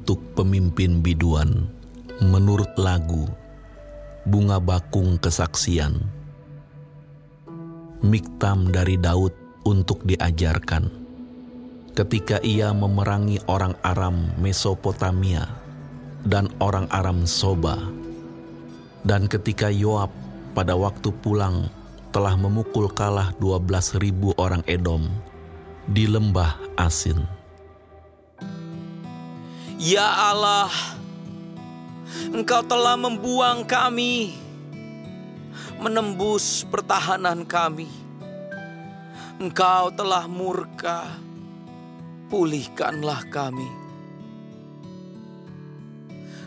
untuk pemimpin biduan menurut lagu Bunga Bakung Kesaksian. Miktam dari Daud untuk diajarkan. Ketika ia memerangi orang Aram Mesopotamia dan orang Aram Soba. Dan ketika Yoab pada waktu pulang telah memukul kalah 12.000 orang Edom di lembah Asin. Ya Allah, Engkau telah membuang kami, menembus pertahanan kami. Engkau telah murka, pulihkanlah kami.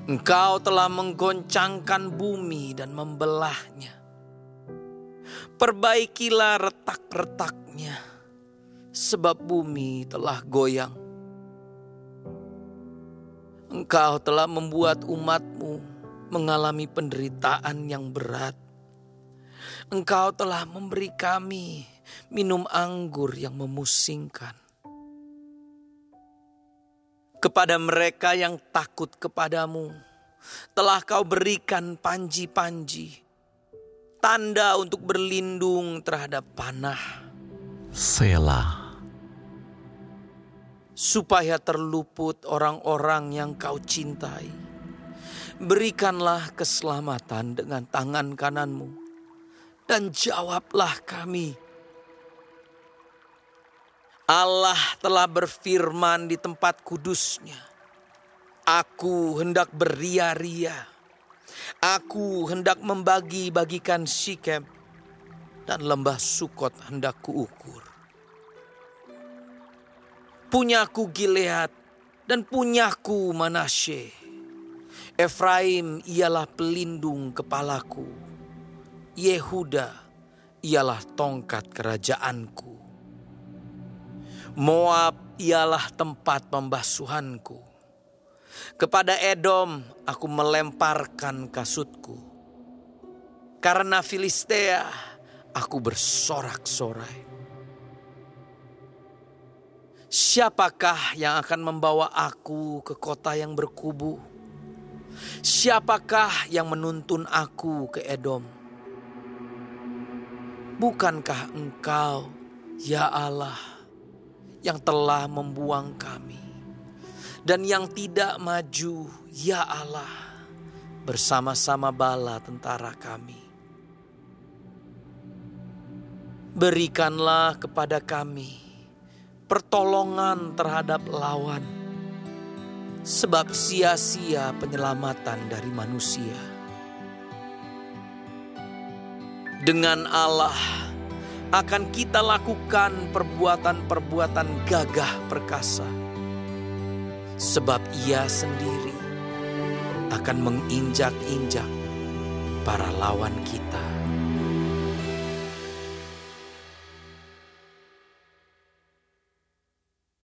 Engkau telah menggoncangkan bumi dan membelahnya. Perbaikilah retak-retaknya, sebab bumi telah goyang. Engkau telah membuat umatmu mengalami penderitaan yang berat. Engkau telah memberi kami minum anggur yang memusingkan. Kepada mereka yang takut kepadamu, telah kau berikan panji-panji, tanda untuk berlindung terhadap panah. Selah supaya terluput orang-orang yang kau cintai. Berikanlah keselamatan dengan tangan kananmu, dan jawablah kami. Allah telah berfirman di tempat kudusnya, Aku hendak beria-ria, aku hendak membagi-bagikan Sikem, dan lembah Sukot hendak kuukur punyaku Gilead dan punyaku Manasye. Efraim ialah pelindung kepalaku. Yehuda ialah tongkat kerajaanku. Moab ialah tempat pembasuhanku. Kepada Edom aku melemparkan kasutku. Karena Filistea aku bersorak-sorai. Siapakah yang akan membawa aku ke kota yang berkubu? Siapakah yang menuntun aku ke Edom? Bukankah Engkau, ya Allah, yang telah membuang kami, dan yang tidak maju, ya Allah, bersama-sama bala tentara kami? Berikanlah kepada kami pertolongan terhadap lawan, sebab sia-sia penyelamatan dari manusia. Dengan Allah akan kita lakukan perbuatan-perbuatan gagah perkasa, sebab Ia sendiri akan menginjak-injak para lawan kita.